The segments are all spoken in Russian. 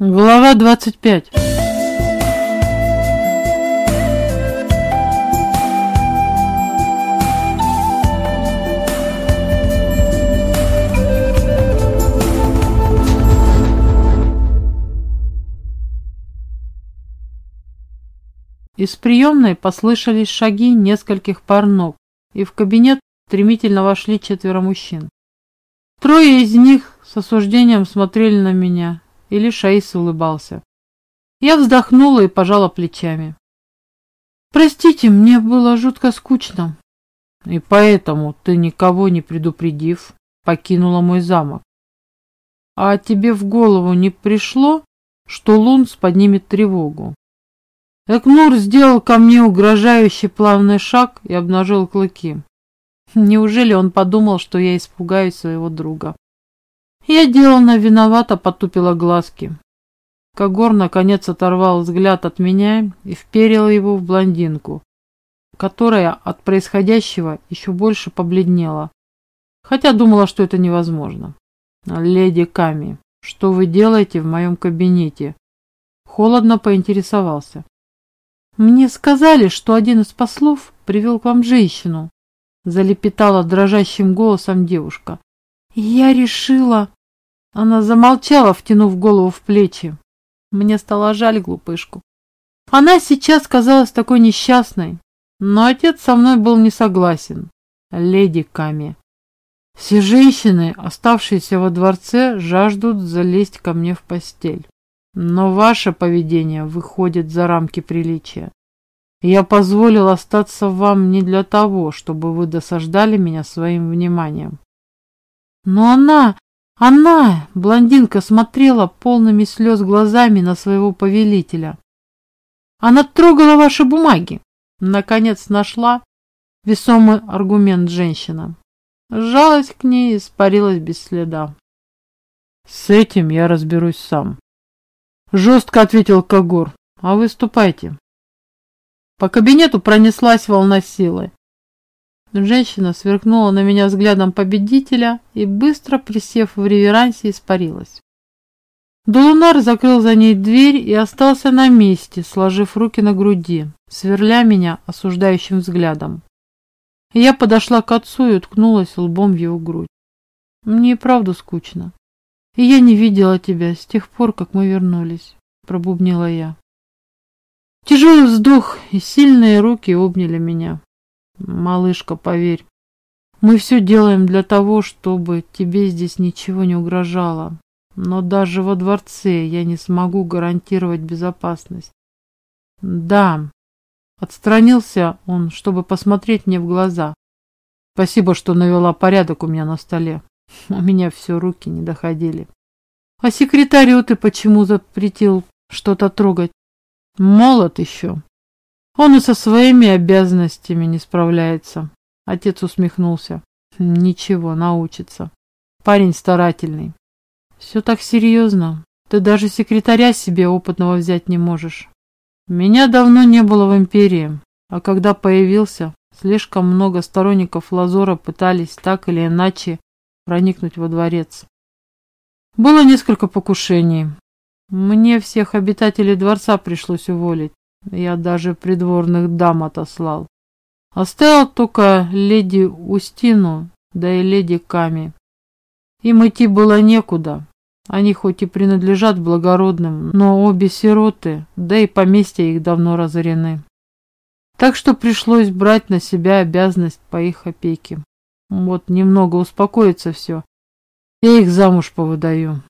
Глава 25 Из приемной послышались шаги нескольких пар ног, и в кабинет стремительно вошли четверо мужчин. Трое из них с осуждением смотрели на меня, и лишь Аис улыбался. Я вздохнула и пожала плечами. «Простите, мне было жутко скучно». «И поэтому ты, никого не предупредив, покинула мой замок. А тебе в голову не пришло, что Лунс поднимет тревогу?» Экнур сделал ко мне угрожающий плавный шаг и обнажил клыки. Неужели он подумал, что я испугаюсь своего друга? Я деланно виновато потупила глазки. Когор наконец оторвал взгляд от меня и вперил его в блондинку, которая от происходящего еще больше побледнела, хотя думала, что это невозможно. «Леди Ками, что вы делаете в моем кабинете?» Холодно поинтересовался. «Мне сказали, что один из послов привел к вам женщину», залепетала дрожащим голосом девушка. «Я решила...» Она замолчала, втянув голову в плечи. Мне стало жаль глупышку. Она сейчас казалась такой несчастной, но отец со мной был не согласен. Леди Ками. Все женщины, оставшиеся во дворце, жаждут залезть ко мне в постель. Но ваше поведение выходит за рамки приличия. Я позволил остаться вам не для того, чтобы вы досаждали меня своим вниманием. Но она, она, блондинка, смотрела полными слез глазами на своего повелителя. Она трогала ваши бумаги. Наконец нашла весомый аргумент женщина. Жалость к ней испарилась без следа. С этим я разберусь сам. Жестко ответил Когор. А вы ступайте. По кабинету пронеслась волна силы. Женщина сверкнула на меня взглядом победителя и, быстро присев в реверансе, испарилась. Долунар закрыл за ней дверь и остался на месте, сложив руки на груди, сверля меня осуждающим взглядом. Я подошла к отцу и уткнулась лбом в его грудь. Мне и правда скучно. И я не видела тебя с тех пор, как мы вернулись, пробубнила я. Тяжелый вздох и сильные руки обняли меня. Малышка, поверь, мы все делаем для того, чтобы тебе здесь ничего не угрожало. Но даже во дворце я не смогу гарантировать безопасность. Да, отстранился он, чтобы посмотреть мне в глаза. Спасибо, что навела порядок у меня на столе. У меня все руки не доходили. А секретарю ты почему запретил что-то трогать? Молод еще. Он и со своими обязанностями не справляется. Отец усмехнулся. Ничего, научится. Парень старательный. Все так серьезно. Ты даже секретаря себе опытного взять не можешь. Меня давно не было в империи, а когда появился, слишком много сторонников Лазора пытались так или иначе проникнуть во дворец. Было несколько покушений, мне всех обитателей дворца пришлось уволить. Я даже придворных дам отослал. Оставил только леди Устину, да и леди Ками. Им идти было некуда. Они хоть и принадлежат благородным, но обе сироты, да и поместья их давно разорены. Так что пришлось брать на себя обязанность по их опеке. Вот немного успокоится все. Я их замуж повыдаю.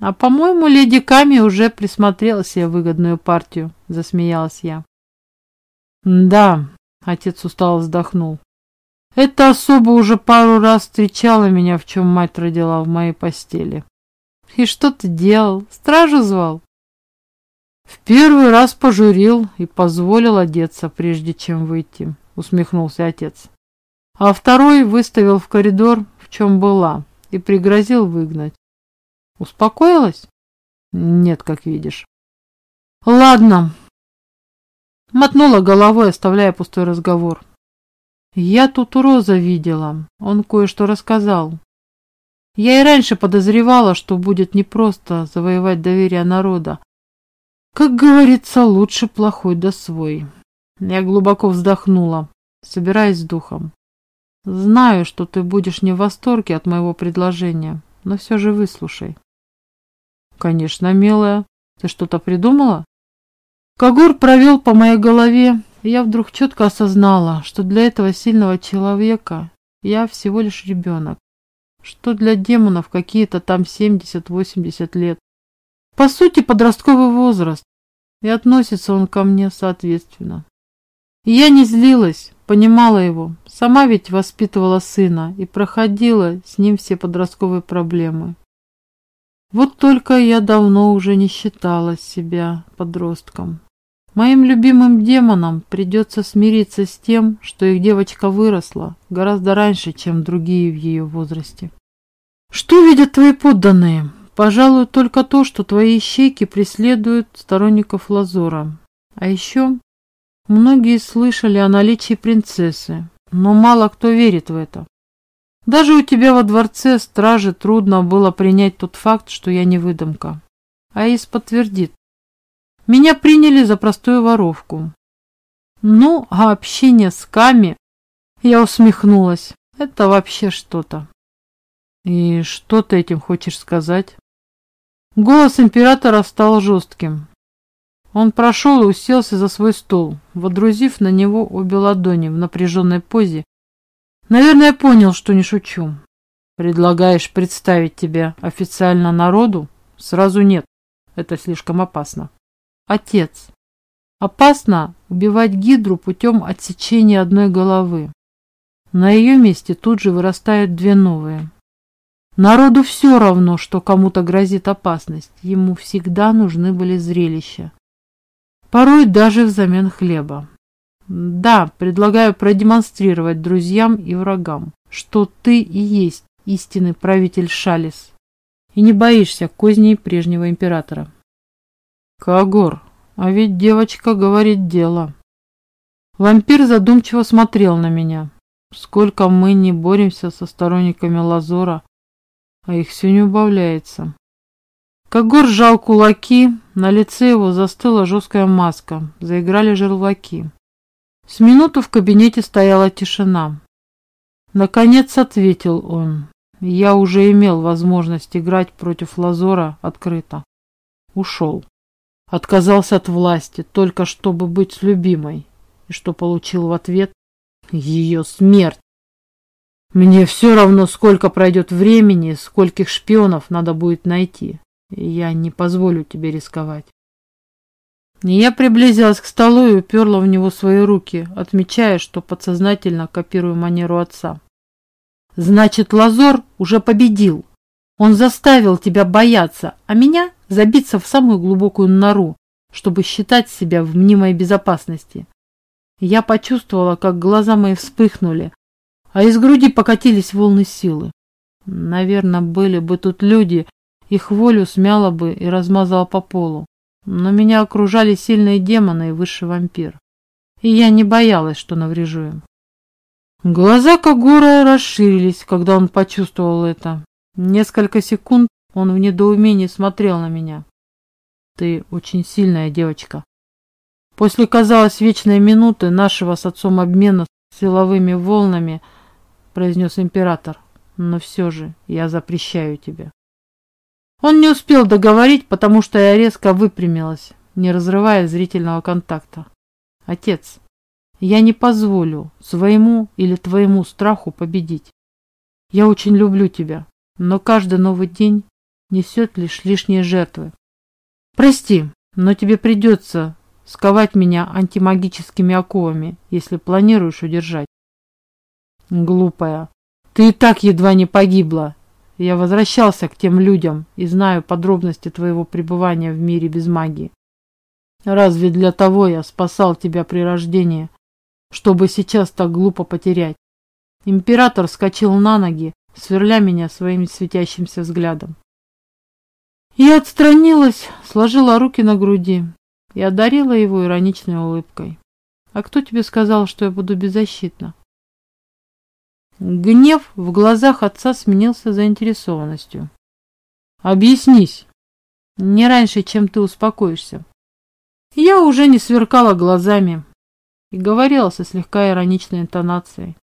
А по-моему, леди Ками уже присмотрела себе выгодную партию, засмеялась я. Да, отец устало вздохнул. Эта особа уже пару раз встречала меня, в чем мать родила в моей постели. И что ты делал? Стражу звал? В первый раз пожурил и позволил одеться, прежде чем выйти, усмехнулся отец. А второй выставил в коридор, в чем была, и пригрозил выгнать. Успокоилась? Нет, как видишь. Ладно. Мотнула головой, оставляя пустой разговор. Я тут Роза видела. Он кое-что рассказал. Я и раньше подозревала, что будет непросто завоевать доверие народа. Как говорится, лучше плохой да свой. Я глубоко вздохнула, собираясь с духом. Знаю, что ты будешь не в восторге от моего предложения, но все же выслушай. Конечно, милая. Ты что-то придумала? Кагур провел по моей голове, и я вдруг четко осознала, что для этого сильного человека я всего лишь ребенок, что для демонов какие-то там 70-80 лет. По сути, подростковый возраст, и относится он ко мне соответственно. И я не злилась, понимала его, сама ведь воспитывала сына и проходила с ним все подростковые проблемы. Вот только я давно уже не считала себя подростком. Моим любимым демонам придется смириться с тем, что их девочка выросла гораздо раньше, чем другие в ее возрасте. Что видят твои подданные? Пожалуй, только то, что твои ищейки преследуют сторонников Лазора. А еще многие слышали о наличии принцессы, но мало кто верит в это. Даже у тебя во дворце стражи трудно было принять тот факт, что я не выдумка. Аис подтвердит, меня приняли за простую воровку. Ну, а общение с Ками... Я усмехнулась. Это вообще что-то. И что ты этим хочешь сказать? Голос императора стал жестким. Он прошел и уселся за свой стол, водрузив на него обе ладони в напряженной позе. Наверное, понял, что не шучу. Предлагаешь представить тебя официально народу? Сразу нет. Это слишком опасно. Отец. Опасно убивать гидру путем отсечения одной головы. На ее месте тут же вырастают две новые. Народу все равно, что кому-то грозит опасность. Ему всегда нужны были зрелища. Порой даже взамен хлеба. Да, предлагаю продемонстрировать друзьям и врагам, что ты и есть истинный правитель Шалис. И не боишься козней прежнего императора. Кагор, а ведь девочка говорит дело. Вампир задумчиво смотрел на меня. Сколько мы не боремся со сторонниками Лазора, а их все не убавляется. Кагор сжал кулаки, на лице его застыла жесткая маска, заиграли желваки. С минуту в кабинете стояла тишина. Наконец ответил он. Я уже имел возможность играть против Лазора открыто. Ушел. Отказался от власти, только чтобы быть с любимой. И что получил в ответ? Ее смерть. Мне все равно, сколько пройдет времени, скольких шпионов надо будет найти. Я не позволю тебе рисковать. Я приблизилась к столу и уперла в него свои руки, отмечая, что подсознательно копирую манеру отца. Значит, Лазор уже победил. Он заставил тебя бояться, а меня забиться в самую глубокую нору, чтобы считать себя в мнимой безопасности. Я почувствовала, как глаза мои вспыхнули, а из груди покатились волны силы. Наверное, были бы тут люди, их волю смяло бы и размазало по полу. Но меня окружали сильные демоны и высший вампир. И я не боялась, что наврежу им. Глаза Кагура расширились, когда он почувствовал это. Несколько секунд он в недоумении смотрел на меня. Ты очень сильная девочка. После, казалось, вечной минуты нашего с отцом обмена силовыми волнами, произнес император, но все же я запрещаю тебе. Он не успел договорить, потому что я резко выпрямилась, не разрывая зрительного контакта. Отец, я не позволю своему или твоему страху победить. Я очень люблю тебя, но каждый новый день несет лишь лишние жертвы. Прости, но тебе придется сковать меня антимагическими оковами, если планируешь удержать. Глупая, ты и так едва не погибла. Я возвращался к тем людям и знаю подробности твоего пребывания в мире без магии. Разве для того я спасал тебя при рождении, чтобы сейчас так глупо потерять? Император вскочил на ноги сверля меня своим светящимся взглядом. Я отстранилась, сложила руки на груди и одарила его ироничной улыбкой. «А кто тебе сказал, что я буду беззащитна?» Гнев в глазах отца сменился заинтересованностью. «Объяснись. Не раньше, чем ты успокоишься». Я уже не сверкала глазами и говорила со слегка ироничной интонацией.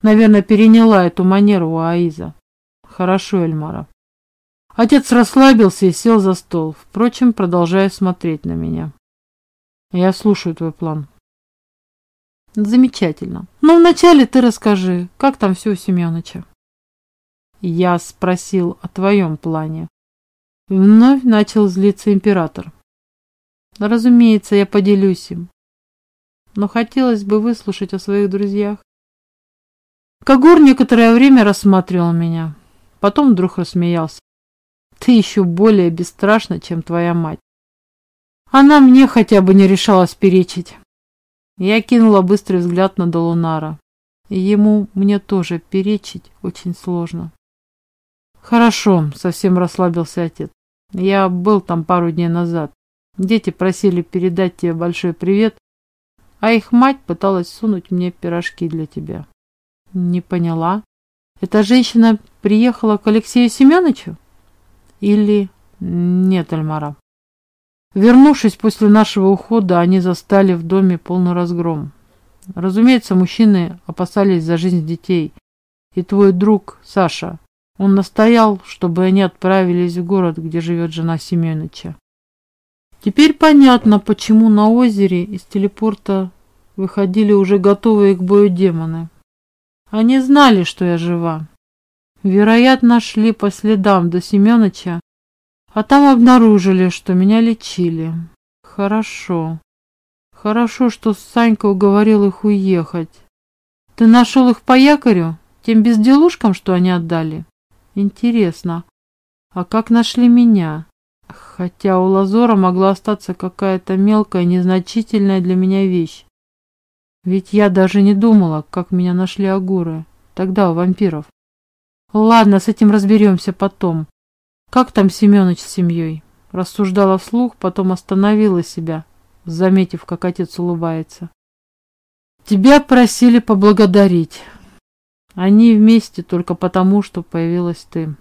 Наверное, переняла эту манеру у Аиза. Хорошо, Эльмара. Отец расслабился и сел за стол, впрочем, продолжая смотреть на меня. Я слушаю твой план. Замечательно. Но ну, вначале ты расскажи, как там все у Семеновича. Я спросил о твоем плане. Вновь начал злиться император. Разумеется, я поделюсь им. Но хотелось бы выслушать о своих друзьях. Когор некоторое время рассматривал меня. Потом вдруг рассмеялся. Ты еще более бесстрашна, чем твоя мать. Она мне хотя бы не решалась перечить. Я кинула быстрый взгляд на Долунара. Ему мне тоже перечить очень сложно. Хорошо, совсем расслабился отец. Я был там пару дней назад. Дети просили передать тебе большой привет, а их мать пыталась сунуть мне пирожки для тебя. Не поняла. Эта женщина приехала к Алексею Семеновичу? Или... Нет, Альмара. Вернувшись после нашего ухода, они застали в доме полный разгром. Разумеется, мужчины опасались за жизнь детей. И твой друг, Саша, он настоял, чтобы они отправились в город, где живет жена Семеновича. Теперь понятно, почему на озере из телепорта выходили уже готовые к бою демоны. Они знали, что я жива. Вероятно, шли по следам до Семеновича, а там обнаружили, что меня лечили. Хорошо. Хорошо, что Санька уговорил их уехать. Ты нашел их по якорю? Тем безделушкам, что они отдали? Интересно. А как нашли меня? Хотя у Лазора могла остаться какая-то мелкая, незначительная для меня вещь. Ведь я даже не думала, как меня нашли агуры. Тогда у вампиров. Ладно, с этим разберемся потом. Как там Семёныч с семьей? Рассуждала вслух, потом остановила себя, заметив, как отец улыбается. Тебя просили поблагодарить. Они вместе только потому, что появилась ты.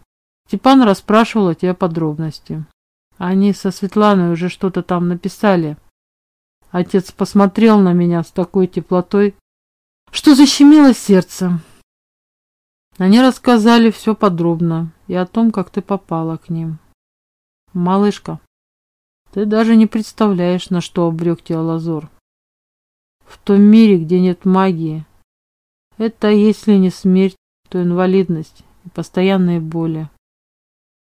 Степан расспрашивал о тебе подробности. Они со Светланой уже что-то там написали. Отец посмотрел на меня с такой теплотой, что защемило сердце. Они рассказали все подробно и о том, как ты попала к ним. Малышка, ты даже не представляешь, на что обрек тебя Лазор. В том мире, где нет магии, это, если не смерть, то инвалидность и постоянные боли.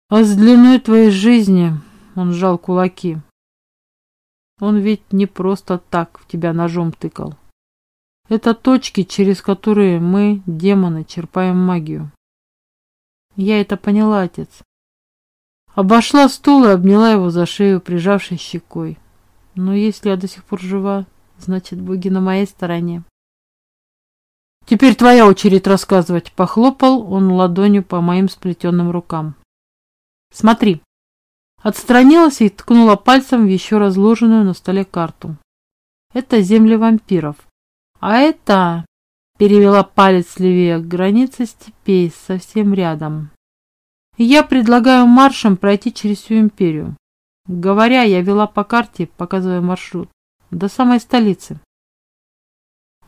А с длиной твоей жизни он сжал кулаки. Он ведь не просто так в тебя ножом тыкал. Это точки, через которые мы, демоны, черпаем магию. Я это поняла, отец. Обошла стул и обняла его за шею, прижавшись щекой. Но если я до сих пор жива, значит, боги на моей стороне. Теперь твоя очередь рассказывать. Похлопал он ладонью по моим сплетенным рукам. Смотри. Отстранилась и ткнула пальцем в еще разложенную на столе карту. Это земли вампиров. А это... Перевела палец левее. Граница степей совсем рядом. Я предлагаю маршем пройти через всю империю. Говоря, я вела по карте, показывая маршрут, до самой столицы.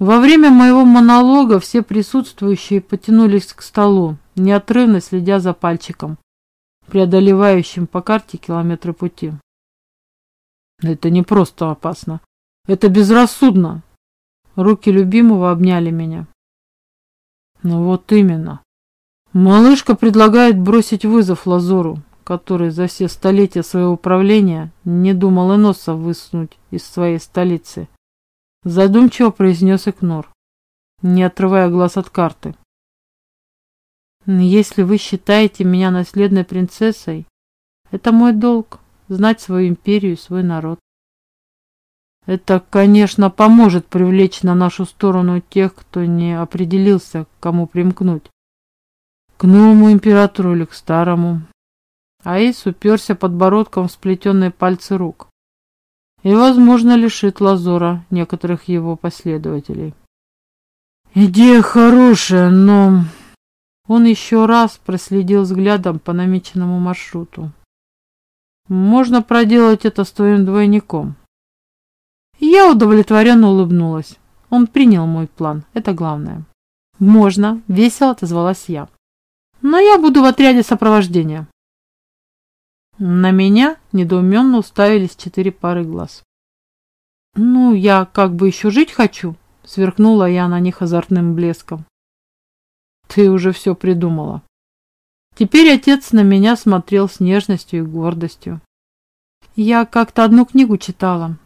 Во время моего монолога все присутствующие потянулись к столу, неотрывно следя за пальчиком, преодолевающим по карте километры пути. Это не просто опасно. Это безрассудно. Руки любимого обняли меня. Ну вот именно. Малышка предлагает бросить вызов Лазору, который за все столетия своего правления не думал и носа высунуть из своей столицы. Задумчиво произнес Икнор, не отрывая глаз от карты. Если вы считаете меня наследной принцессой, это мой долг – знать свою империю и свой народ. Это, конечно, поможет привлечь на нашу сторону тех, кто не определился, к кому примкнуть. К новому императору или к старому. Аис уперся подбородком в сплетенные пальцы рук. И, возможно, лишит Лазора некоторых его последователей. Идея хорошая, но Он еще раз проследил взглядом по намеченному маршруту. Можно проделать это с твоим двойником. Я удовлетворенно улыбнулась. Он принял мой план, это главное. Можно, весело отозвалась я. Но я буду в отряде сопровождения. На меня недоуменно уставились четыре пары глаз. «Ну, я как бы еще жить хочу», — сверкнула я на них азартным блеском. «Ты уже все придумала». Теперь отец на меня смотрел с нежностью и гордостью. Я как-то одну книгу читала.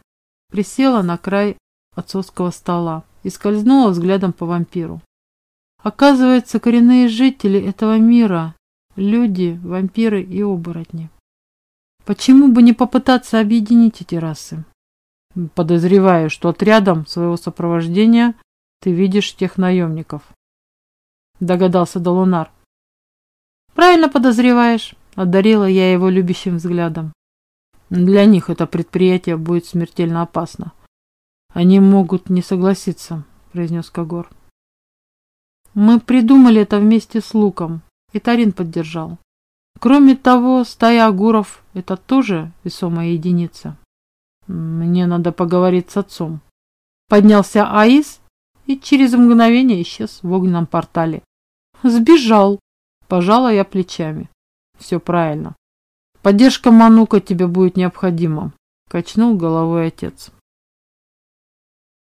Присела на край отцовского стола и скользнула взглядом по вампиру. Оказывается, коренные жители этого мира – люди, вампиры и оборотни. Почему бы не попытаться объединить эти расы? Подозреваю, что отрядом своего сопровождения ты видишь тех наемников. Догадался Долунар. Правильно подозреваешь, одарила я его любящим взглядом. Для них это предприятие будет смертельно опасно. Они могут не согласиться, произнес Когор. Мы придумали это вместе с Луком, и Тарин поддержал. Кроме того, стая агуров – это тоже весомая единица. Мне надо поговорить с отцом. Поднялся Аис и через мгновение исчез в огненном портале. Сбежал. Пожала я плечами. Все правильно. Поддержка Манука тебе будет необходима, качнул головой отец.